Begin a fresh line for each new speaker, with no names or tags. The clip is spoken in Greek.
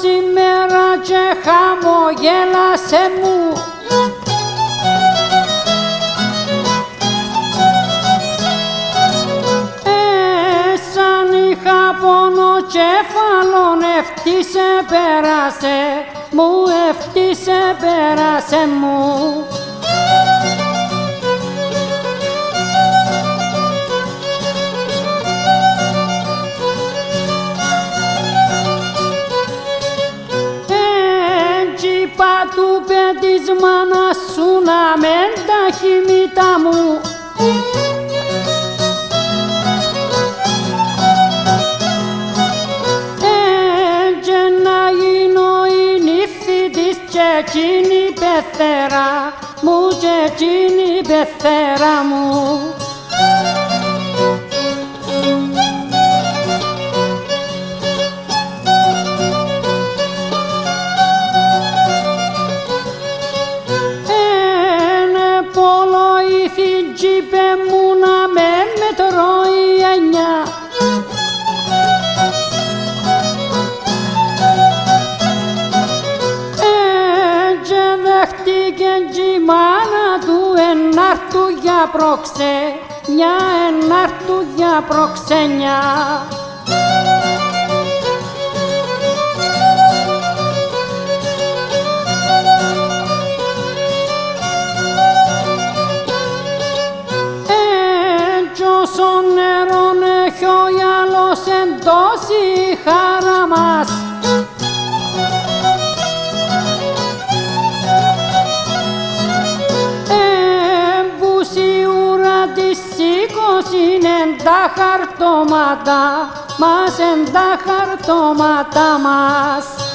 σήμερα και χαμογέλασε μου. Ε, σαν είχα πόνο κέφαλον ευτύσε πέρασε μου ευτύσε πέρασε μου πέντης μάνας σου να μεν τα χυμίτα μου. Έτσι να γίνω η νύφη της και εκείνη η πεθέρα μου και εκείνη η πεθέρα μου Έτσι δέχτηκε η μάνα του ενάρτου για προξενιά, ενάρτου για προξενιά. Τα χαρτώματα μας, εν τα χαρτώματα μας.